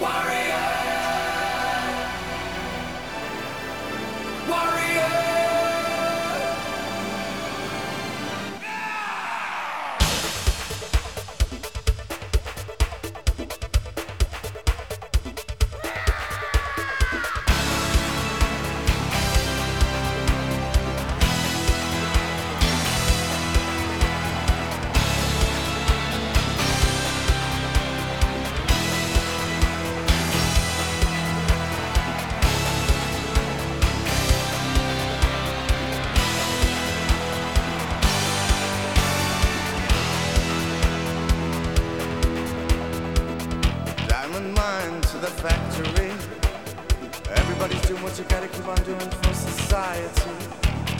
Warrior. Diamond mine to the factory. Everybody's doing what you gotta keep on doing for society.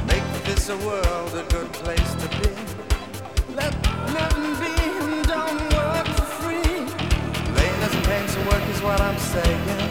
Make this a world a good place to be. Let nothing be and don't work for free. Laying doesn't paying to work is what I'm saying.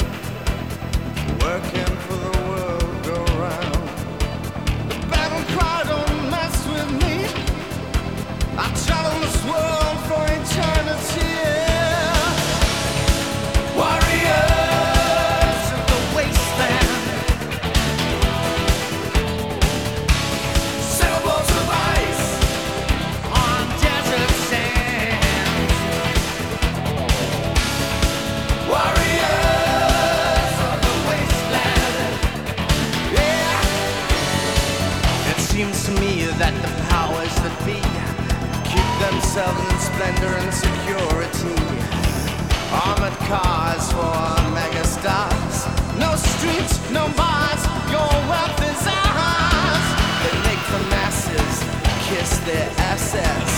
That the powers that be keep themselves in splendor and security. Armored cars for megastars. No streets, no bars. Your wealth is ours. They make the masses kiss their assets.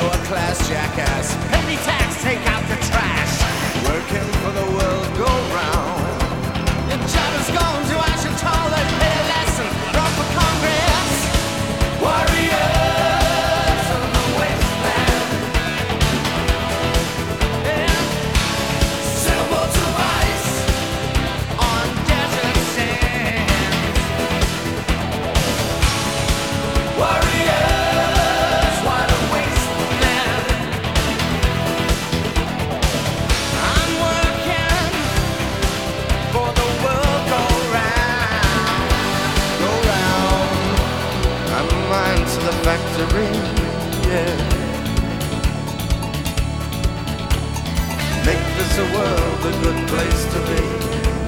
Lower class jackass. Penny tax, take out the trash. Working A world a good place to be.